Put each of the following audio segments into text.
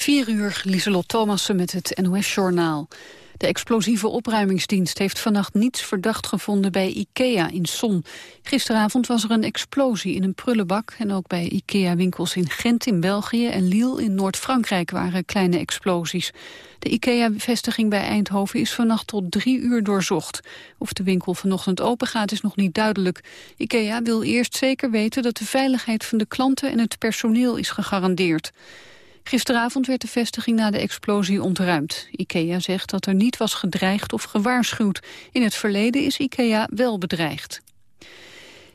4 uur, Lieselot Thomassen met het NOS-journaal. De explosieve opruimingsdienst heeft vannacht niets verdacht gevonden bij IKEA in Son. Gisteravond was er een explosie in een prullenbak... en ook bij IKEA-winkels in Gent in België en Lille in Noord-Frankrijk waren kleine explosies. De IKEA-vestiging bij Eindhoven is vannacht tot drie uur doorzocht. Of de winkel vanochtend open gaat is nog niet duidelijk. IKEA wil eerst zeker weten dat de veiligheid van de klanten en het personeel is gegarandeerd. Gisteravond werd de vestiging na de explosie ontruimd. IKEA zegt dat er niet was gedreigd of gewaarschuwd. In het verleden is IKEA wel bedreigd.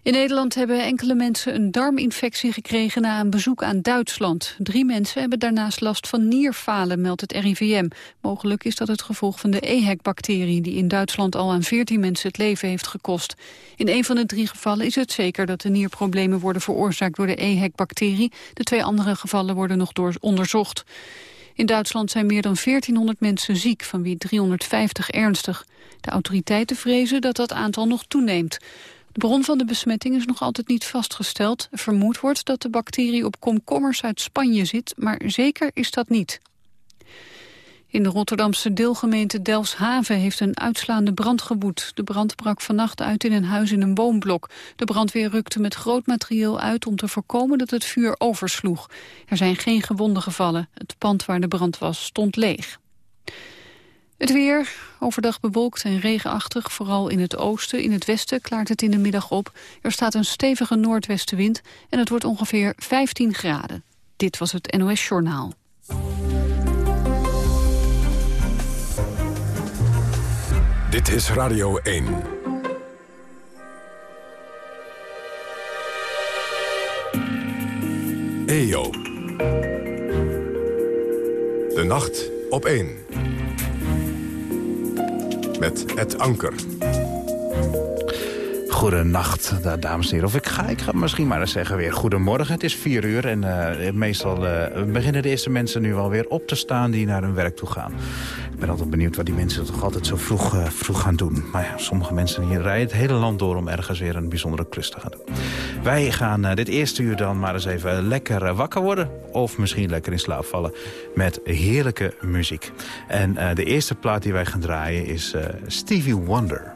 In Nederland hebben enkele mensen een darminfectie gekregen na een bezoek aan Duitsland. Drie mensen hebben daarnaast last van nierfalen, meldt het RIVM. Mogelijk is dat het gevolg van de EHEC-bacterie... die in Duitsland al aan 14 mensen het leven heeft gekost. In een van de drie gevallen is het zeker dat de nierproblemen worden veroorzaakt door de EHEC-bacterie. De twee andere gevallen worden nog door onderzocht. In Duitsland zijn meer dan 1400 mensen ziek, van wie 350 ernstig. De autoriteiten vrezen dat dat aantal nog toeneemt. De bron van de besmetting is nog altijd niet vastgesteld. Vermoed wordt dat de bacterie op komkommers uit Spanje zit, maar zeker is dat niet. In de Rotterdamse deelgemeente Delfshaven heeft een uitslaande brand gewoed. De brand brak vannacht uit in een huis in een woonblok. De brandweer rukte met groot materieel uit om te voorkomen dat het vuur oversloeg. Er zijn geen gewonden gevallen. Het pand waar de brand was stond leeg. Het weer, overdag bewolkt en regenachtig, vooral in het oosten. In het westen klaart het in de middag op. Er staat een stevige noordwestenwind en het wordt ongeveer 15 graden. Dit was het NOS Journaal. Dit is Radio 1. EO. De nacht op 1 met het anker. Goedenacht, dames en heren. Of ik ga, ik ga misschien maar eens zeggen weer goedemorgen. Het is vier uur en uh, meestal uh, beginnen de eerste mensen nu alweer op te staan die naar hun werk toe gaan. Ik ben altijd benieuwd wat die mensen toch altijd zo vroeg, uh, vroeg gaan doen. Maar ja, sommige mensen hier rijden het hele land door om ergens weer een bijzondere klus te gaan doen. Wij gaan dit eerste uur dan maar eens even lekker wakker worden. Of misschien lekker in slaap vallen met heerlijke muziek. En de eerste plaat die wij gaan draaien is Stevie Wonder.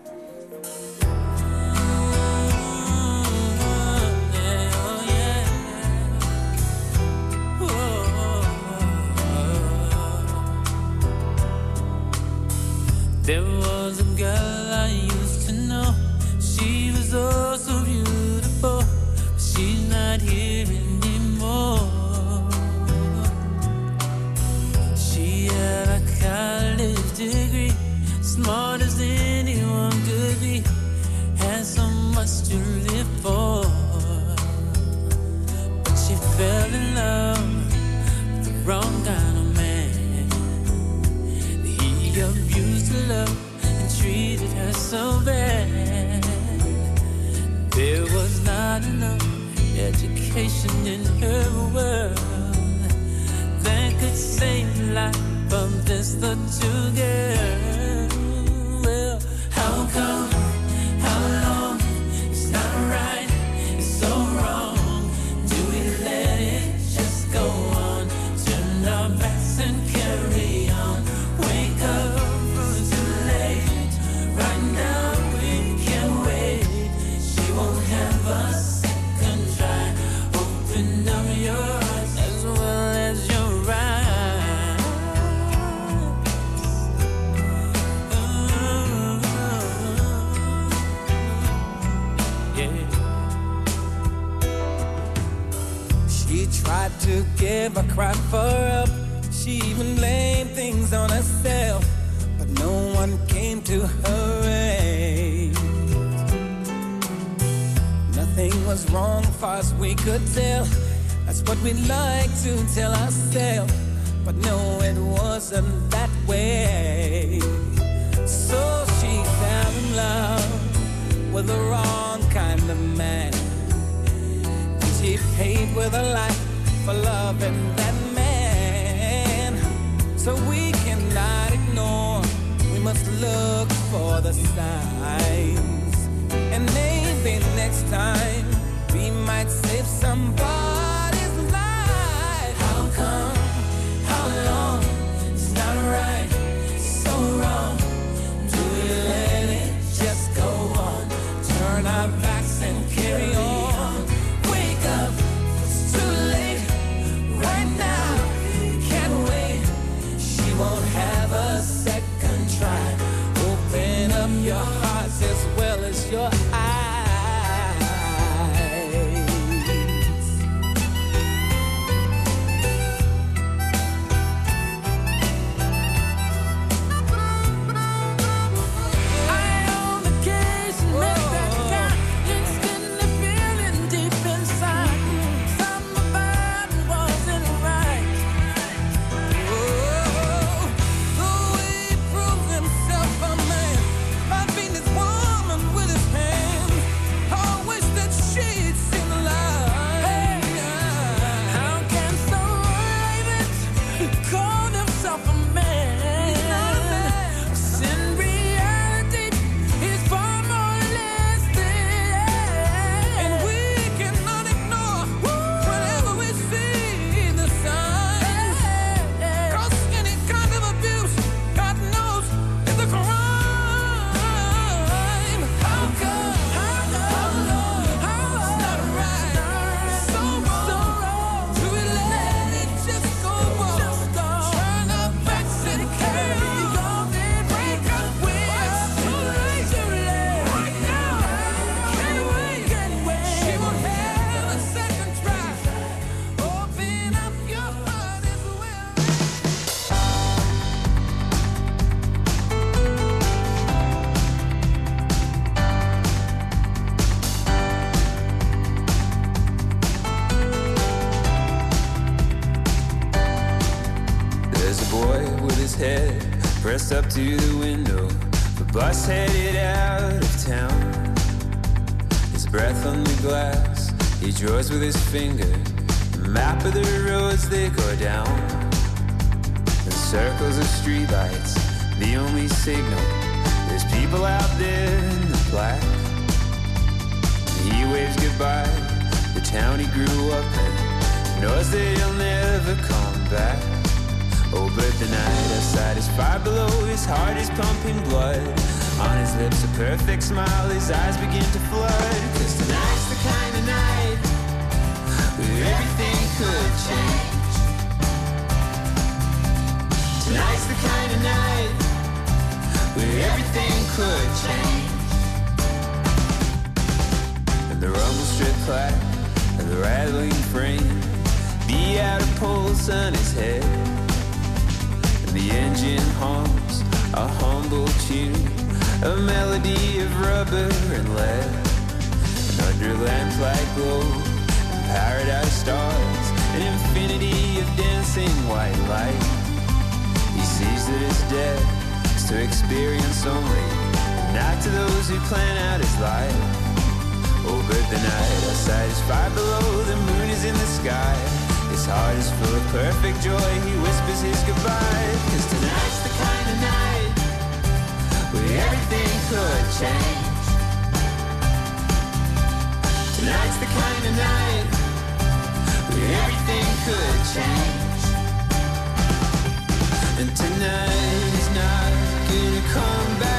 Night is below, his heart is pumping blood. On his lips, a perfect smile, his eyes begin to flood. Cause tonight's the kind of night where everything could change. Tonight's the kind of night where everything could change. And the rumble strip clack and the rattling frame, the outer pulse on his head. The engine hums a humble tune, a melody of rubber and lead. And under lamplight glow, paradise stars, an infinity of dancing white light. He sees that his death is to experience only, not to those who plan out his life. Oh, but the night outside is far below, the moon is in the sky. His heart is full of perfect joy, he whispers his goodbye. Cause tonight's the kind of night where everything could change. Tonight's the kind of night where everything could change. And tonight is not gonna come back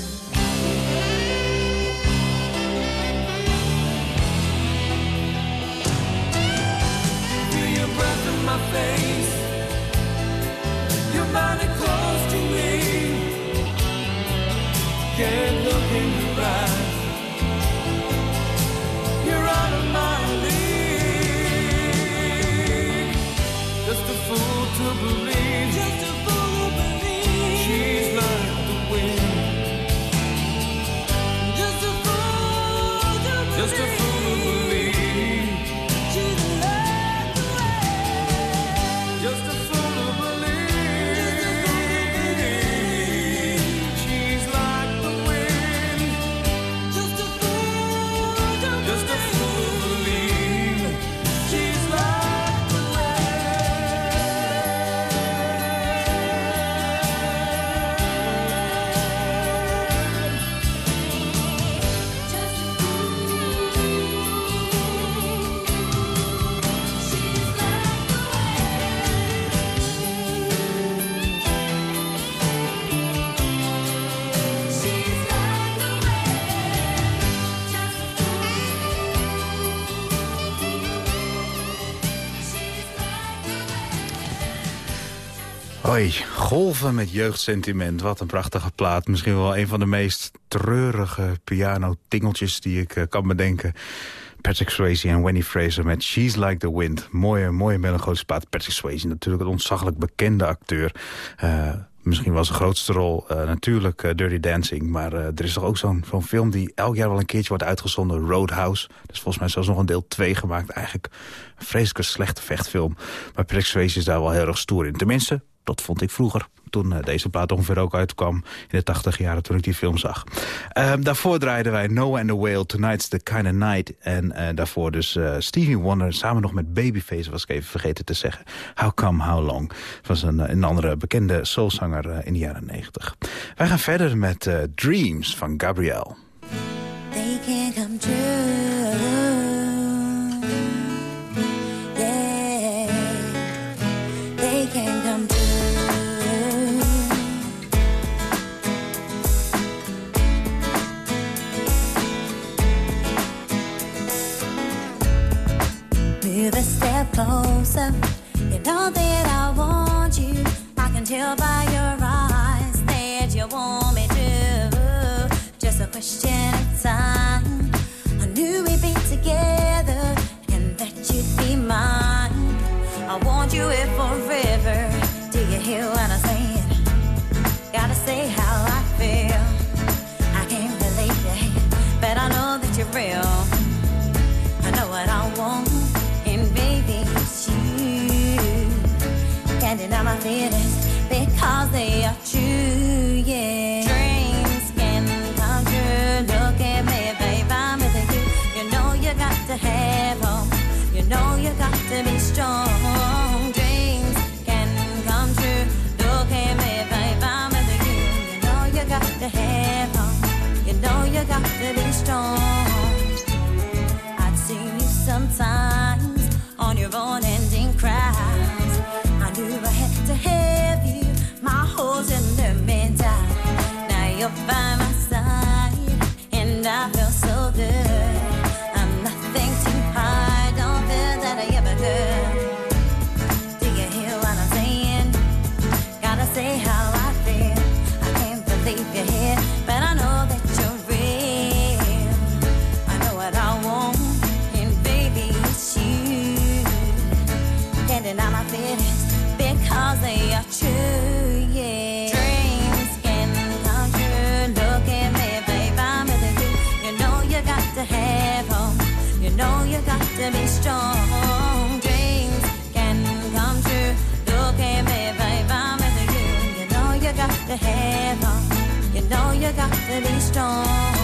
Can't look in Golven met jeugdsentiment. Wat een prachtige plaat. Misschien wel een van de meest treurige piano-tingeltjes die ik eh, kan bedenken. Patrick Swayze en Wendy Fraser met She's Like the Wind. Mooie, mooie melancholische plaat. Patrick Swayze natuurlijk een ontzaglijk bekende acteur. Eh, misschien was zijn grootste rol eh, natuurlijk Dirty Dancing. Maar er is toch ook zo'n film die elk jaar wel een keertje wordt uitgezonden. Roadhouse. Er is volgens mij zelfs nog een deel 2 gemaakt. Eigenlijk een vreselijke slechte vechtfilm. Maar Patrick Swayze is daar wel heel erg stoer in. Tenminste, dat vond ik vroeger. Toen eh, deze plaat ongeveer ook uitkwam in de 80 jaren toen ik die film zag. Ehm, daarvoor draaiden wij Noah and the Whale, Tonight's the Kind of Night. En eh, daarvoor dus eh, Stevie Wonder samen nog met Babyface, was ik even vergeten te zeggen. How Come, How Long. Dat was een, een andere bekende soulzanger in de jaren 90. Wij gaan verder met Dreams van Gabrielle. they can come true. Closer. You know that I want you. I can tell by your eyes that you want me to. Just a question because they are true, yeah. Dreams can come true. Look at me, babe, I'm with you. You know you got to have hope. You know you got to be strong. Dreams can come true. Look at me, I'm with you. You know you got to have hope. You know you got to be strong. To be strong. Dreams can come true. Look at me, you. You know you got to have hope. You know you got to be strong.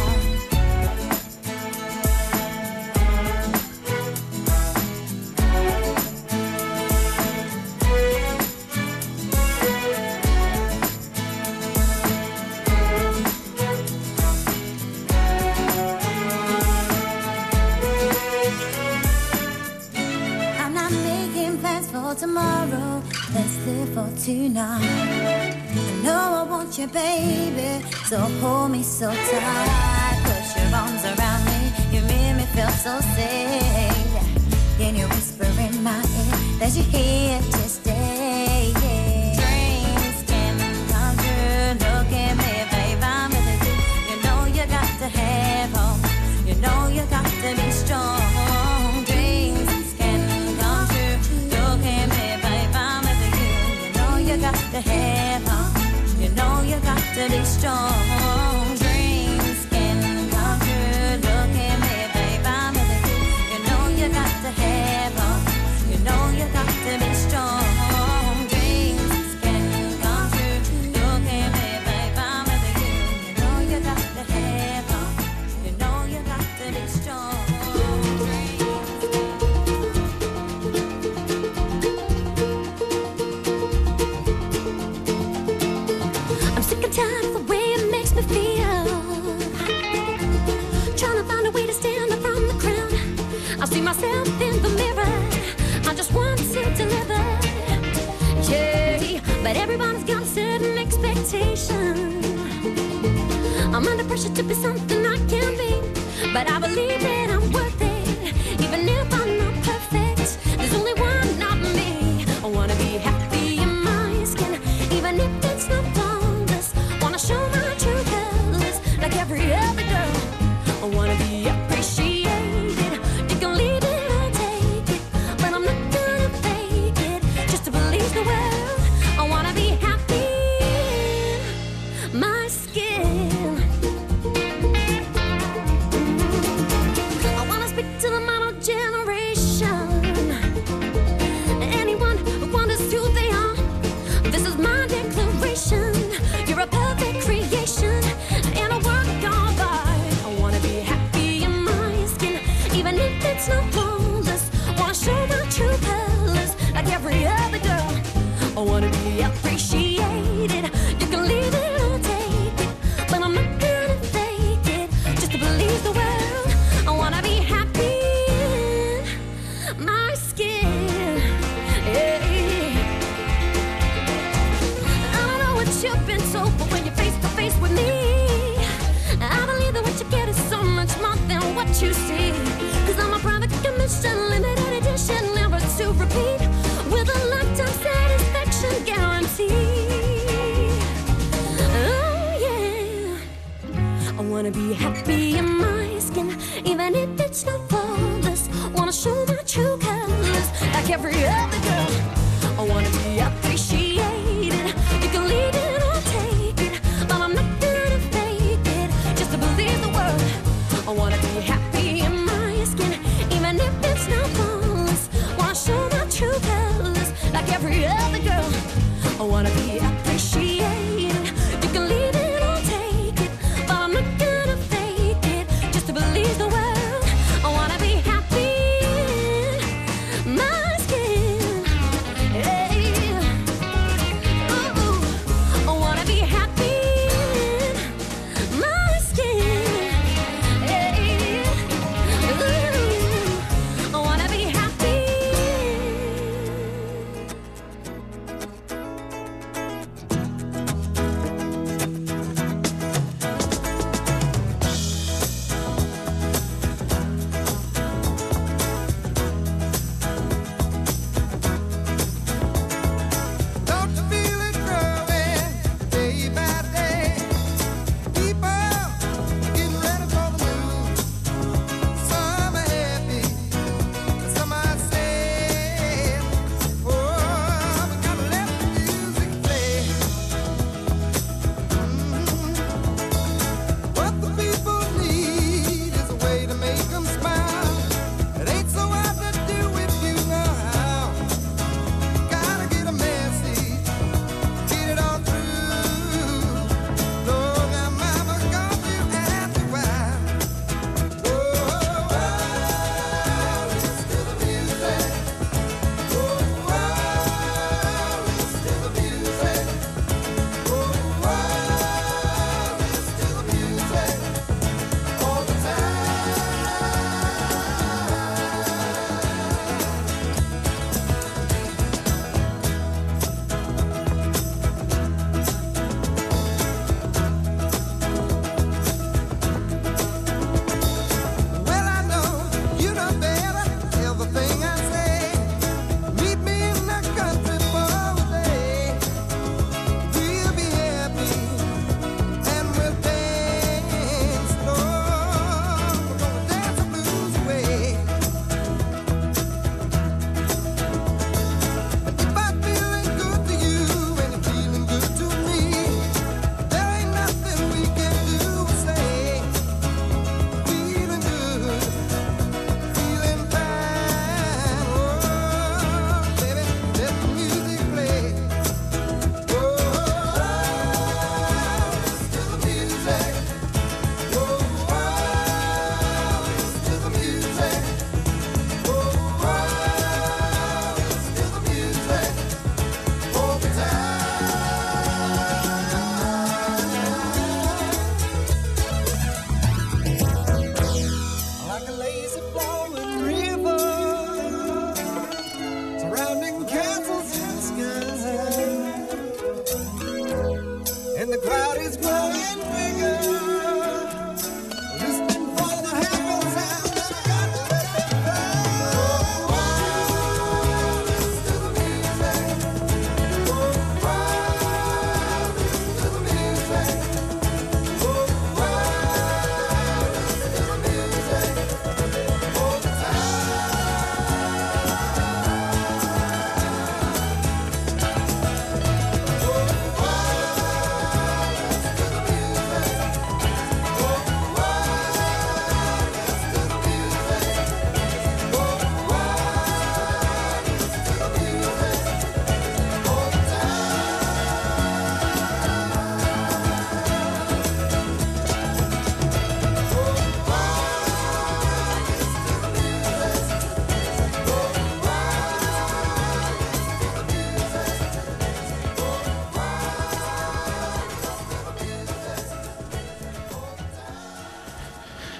now. I know I want you, baby, so hold me so tight. Put your arms around me, you made me feel so safe. Then you whisper in my ear that you're here to stay. Dreams can come true. Look at me, babe, I'm with you. You know you got to have hope. You know you got to be strong. to have. You know you got to be strong. to be something I can be, but I believe that I'm worth it, even if I'm not perfect. There's only one, not me. I wanna be happy in my skin, even if it's not flawless. Wanna show my true colors, like every other.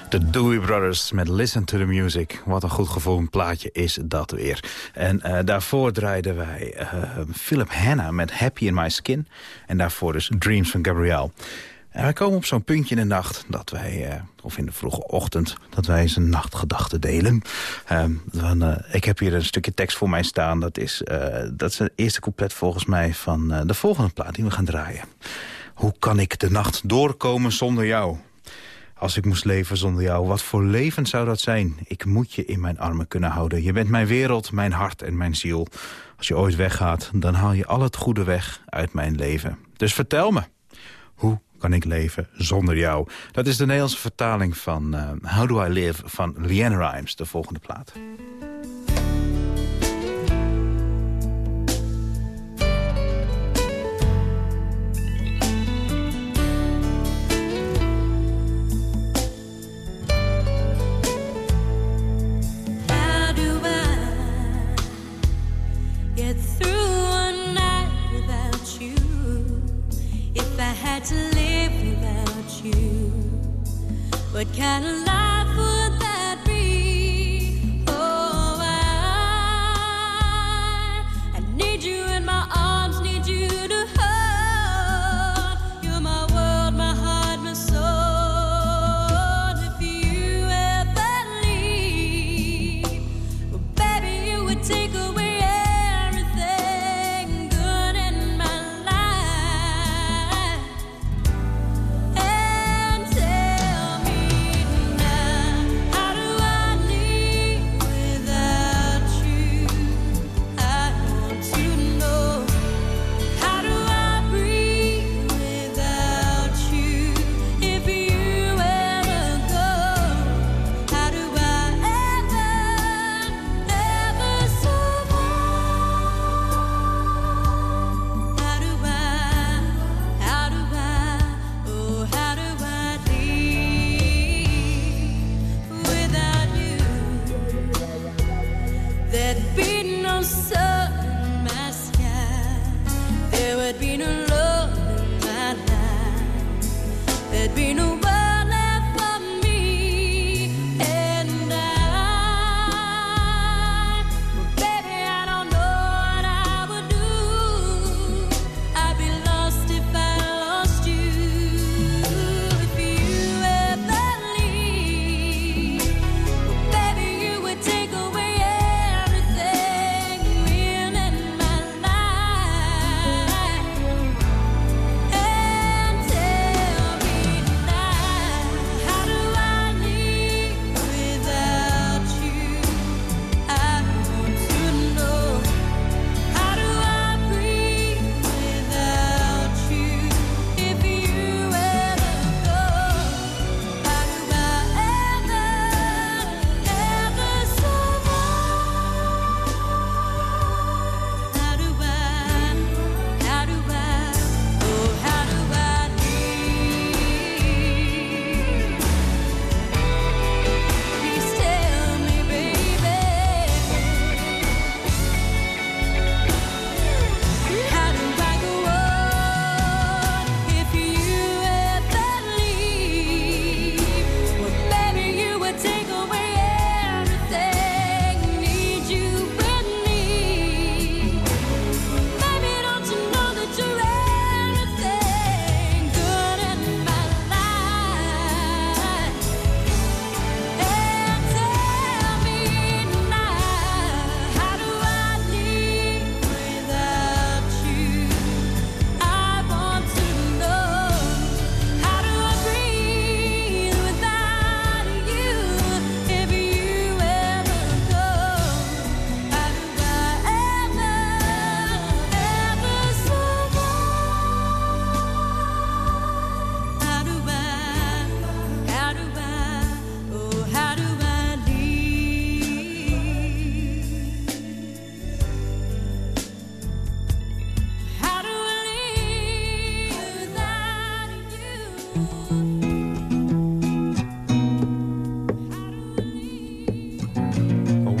De Dewey Brothers met Listen to the Music. Wat een goed gevonden plaatje is dat weer. En uh, daarvoor draaiden wij uh, Philip Hanna met Happy in My Skin. En daarvoor dus Dreams van Gabrielle. En wij komen op zo'n puntje in de nacht dat wij, uh, of in de vroege ochtend, dat wij eens een nachtgedachte delen. Dan, ik heb hier een stukje tekst voor mij staan. Dat is, dat is het eerste couplet volgens mij van de volgende plaat die we gaan draaien. Hoe kan ik de nacht doorkomen zonder jou? Als ik moest leven zonder jou, wat voor leven zou dat zijn? Ik moet je in mijn armen kunnen houden. Je bent mijn wereld, mijn hart en mijn ziel. Als je ooit weggaat, dan haal je al het goede weg uit mijn leven. Dus vertel me, hoe kan ik leven zonder jou? Dat is de Nederlandse vertaling van uh, How Do I Live van Leanne Rimes, de volgende plaat. What kind of life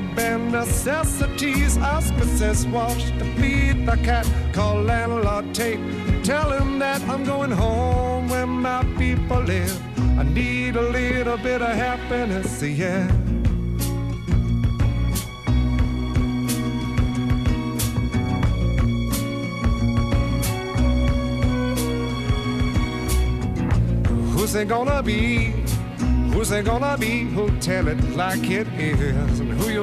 Only bare necessities. Ask Mrs. Walsh to feed the cat. Call landlord tape. Tell him that I'm going home where my people live. I need a little bit of happiness, yeah. Who's it gonna be? Who's it gonna be? Who'll tell it like it is?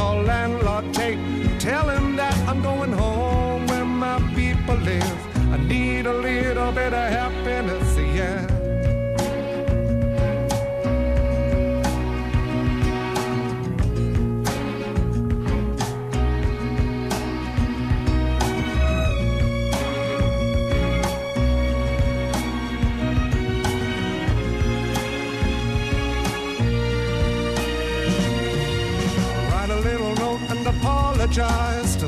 Call landlord Tate. Tell him that I'm going home where my people live. I need a little bit of happiness,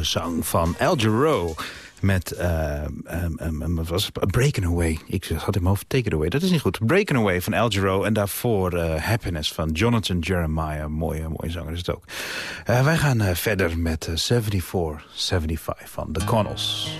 Zang van Al Jarreau. Met, ehm, wat was? Breaking Away. Ik had in mijn hoofd Take Away. Dat is niet goed. Breaking Away van Al Jarreau. En daarvoor eh, Happiness van Jonathan Jeremiah. Mooie, mooie zanger is het ook. Eh, wij gaan verder met eh, 74, 75 van The Connells.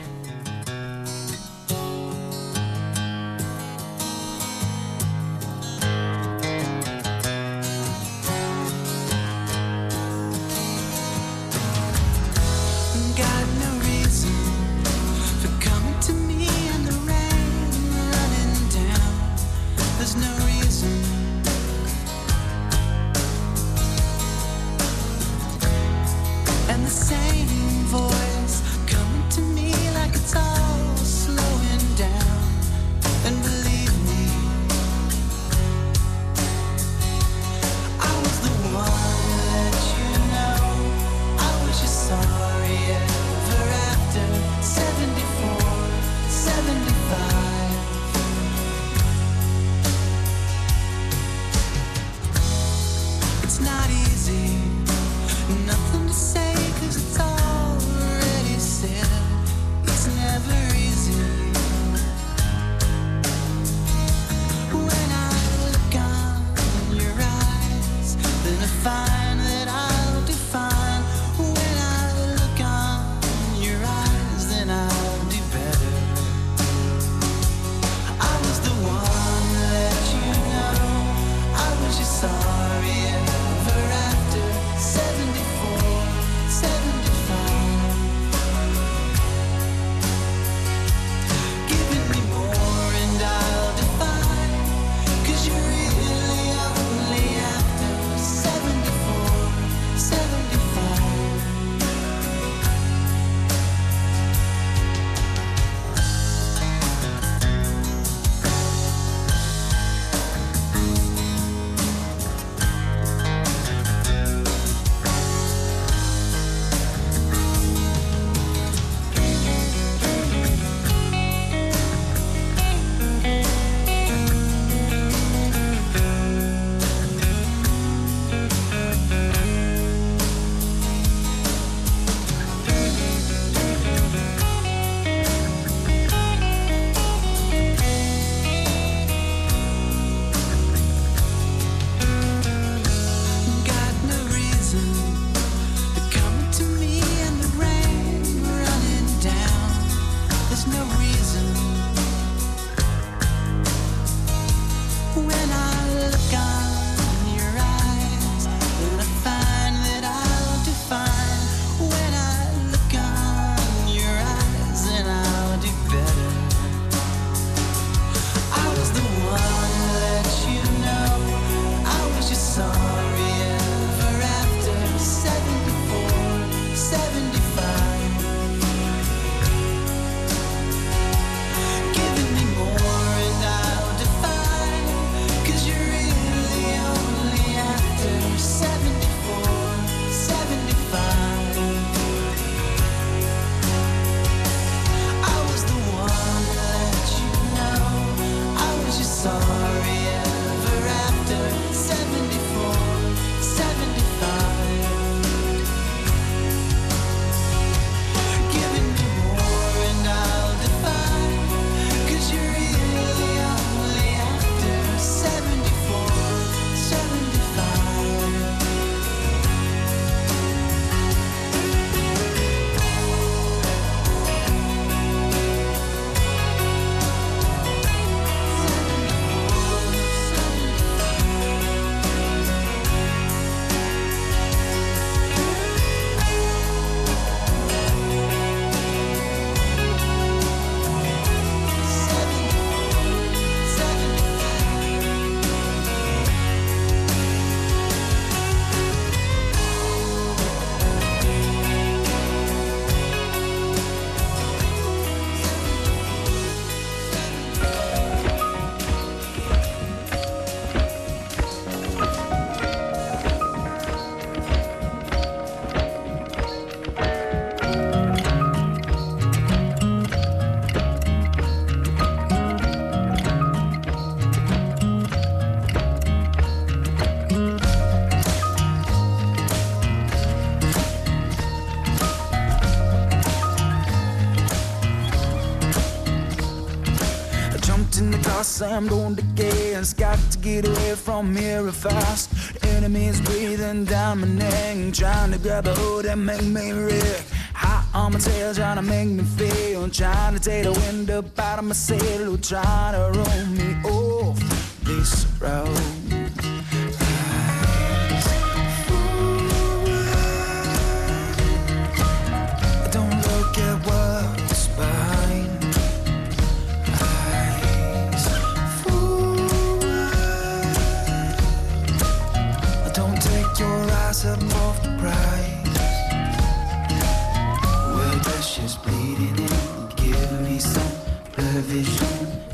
time don't decay. I've got to get away from here fast. The enemies breathing down my neck, trying to grab a hold and make me wreck. Hot on my tail, trying to make me feel. Trying to take the wind up out of my sail, trying to roll me off this road.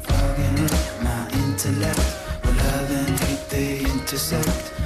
fogging up my intellect. Will love and hate they intersect?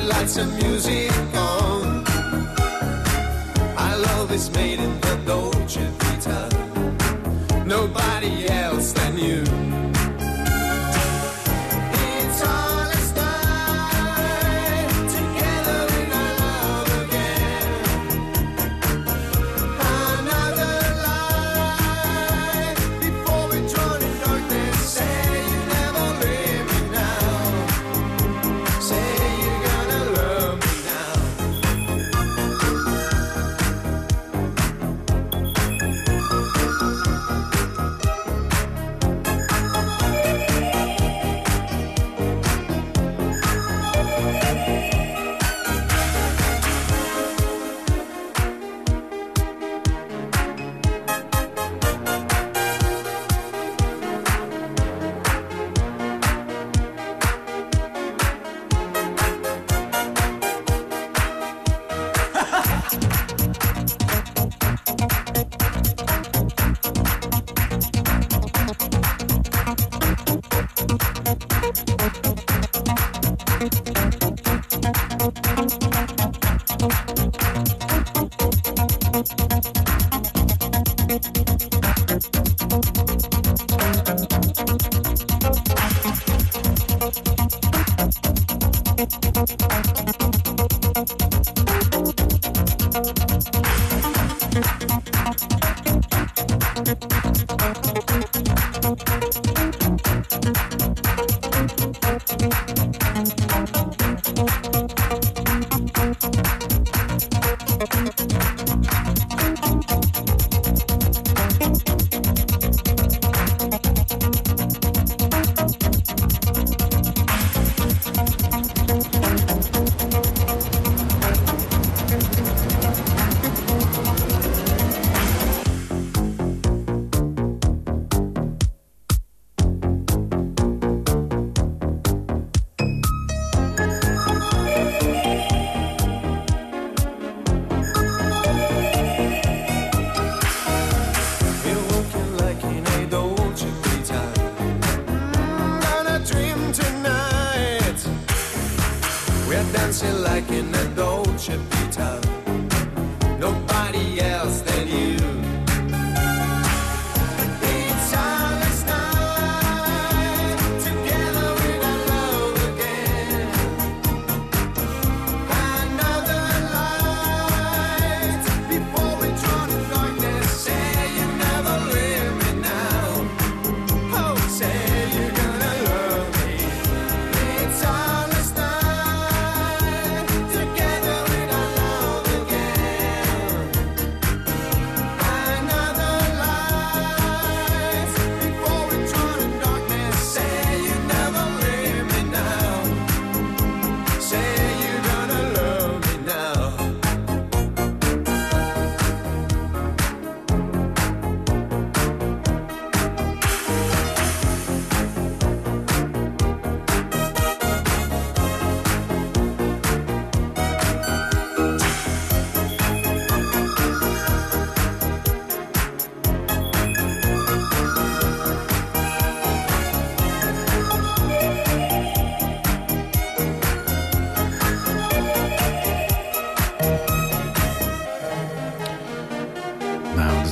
with lights and music on. Our love is made in the Dolce Vita. Nobody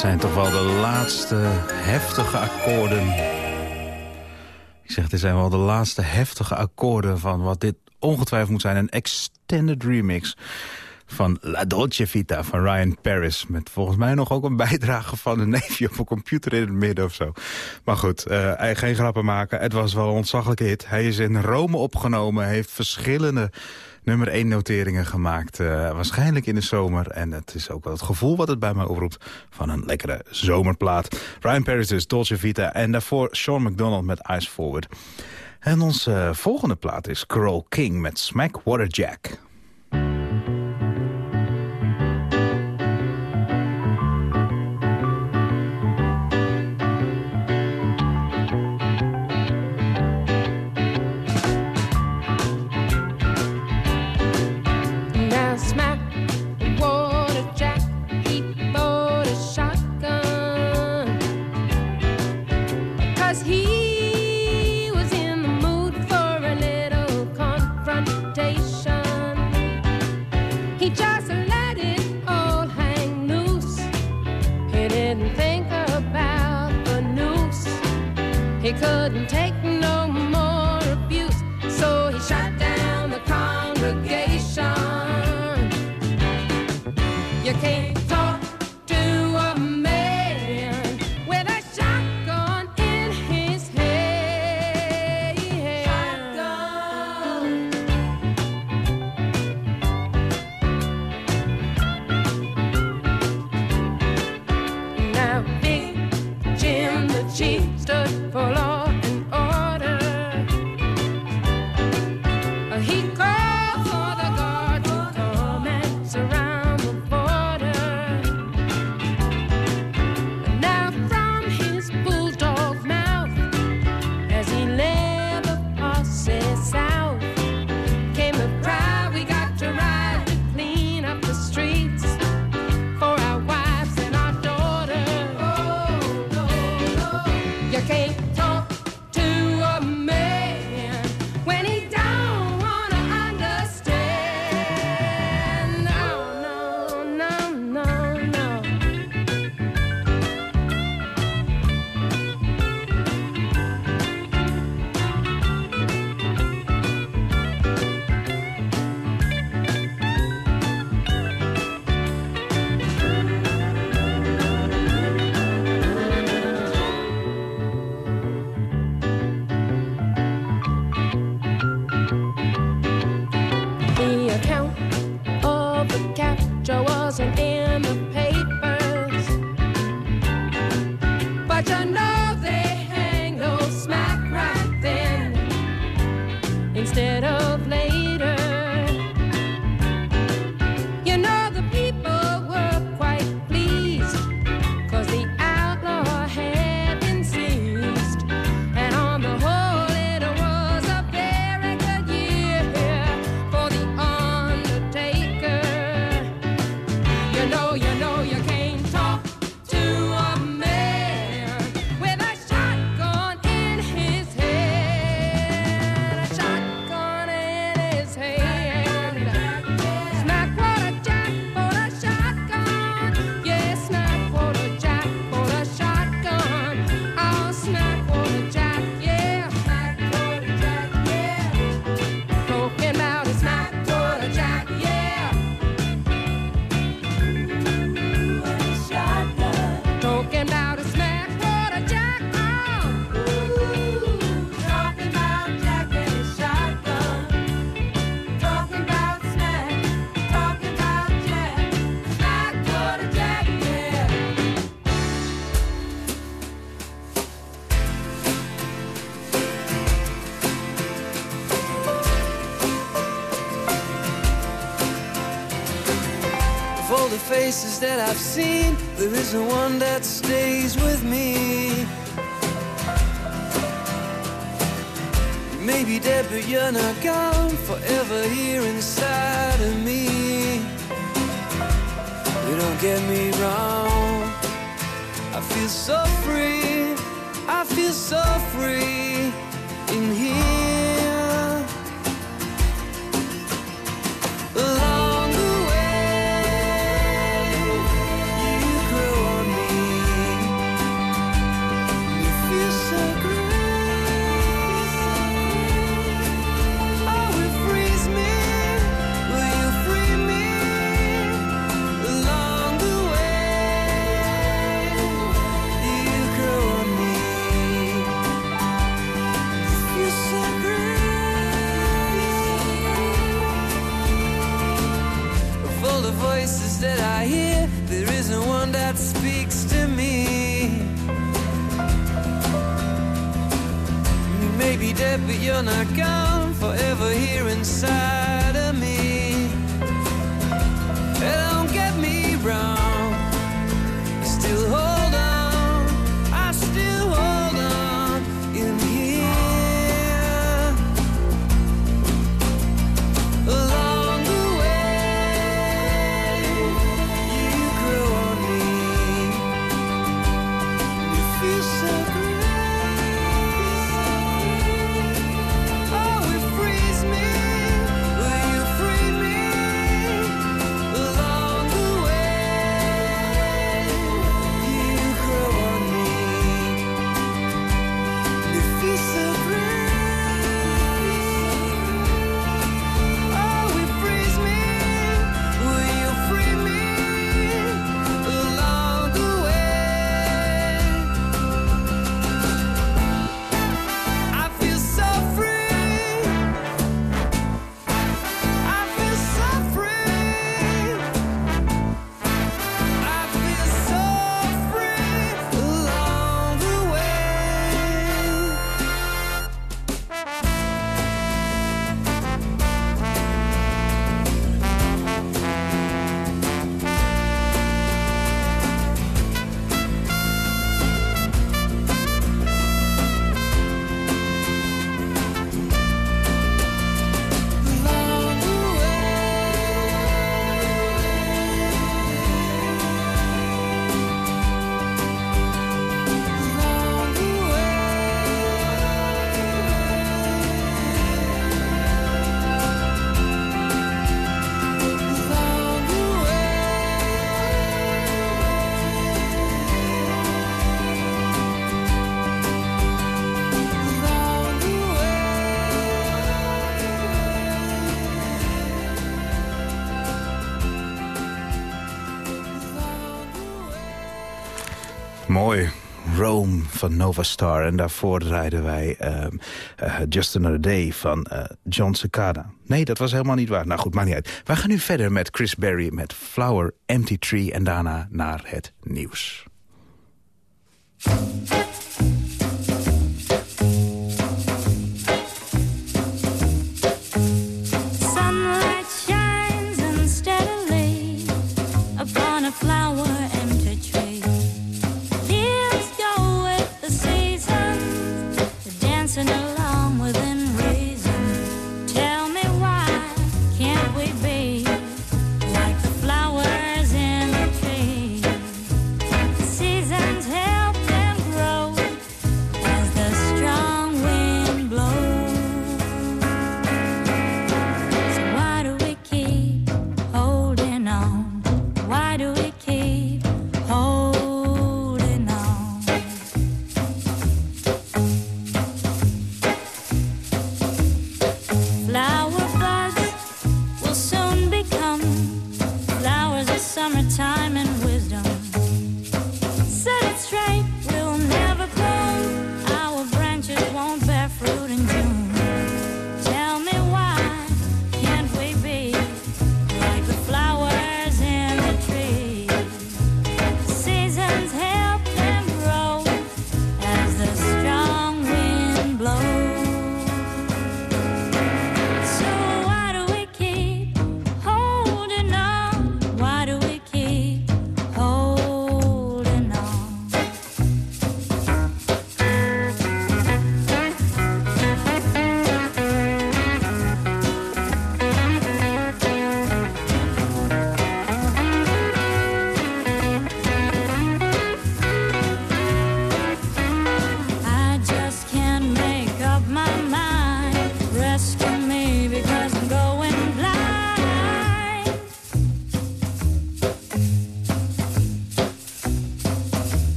zijn toch wel de laatste heftige akkoorden. Ik zeg, dit zijn wel de laatste heftige akkoorden van wat dit ongetwijfeld moet zijn. Een extended remix van La Dolce Vita van Ryan Paris. Met volgens mij nog ook een bijdrage van een neefje op een computer in het midden of zo. Maar goed, hij- geen grappen maken. Het was wel een ontzaglijke hit. Hij is in Rome opgenomen, heeft verschillende nummer 1 noteringen gemaakt. eh, waarschijnlijk in de zomer. En het is ook wel het gevoel wat het bij mij oproept van een lekkere zomerplaat. Ryan Paris dus, Dolce Vita. En daarvoor Sean McDonald met Ice Forward. En onze volgende plaat is Carole King met Smack Water Jack. He couldn't take no more abuse, so he shot down the congregation. You can't talk to a man with a shotgun in his hand. Shotgun. Now, Big Jim the Chief stood for law seen, there isn't one that stays with me. Maybe dead, but you're not gone forever here inside of me. You don't get me wrong. I feel so free. I feel so free dead, but you're not gone forever here inside Mooi. Rome van Nova Star. En daarvoor draaiden wij ehm, eh, Just Another Day van eh, John Cicada. Nee, dat was helemaal niet waar. Nou goed, maakt niet uit. Wij gaan nu verder met Chris Berry met Flower Empty Tree... en daarna naar het nieuws.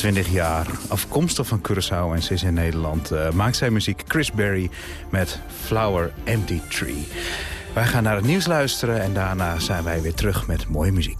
28 jaar, afkomstig van Curaçao en ze is in Nederland. eh, maakt zij muziek Chris Berry met Flower Empty Tree. Wij gaan naar het nieuws luisteren en daarna zijn wij weer terug met mooie muziek.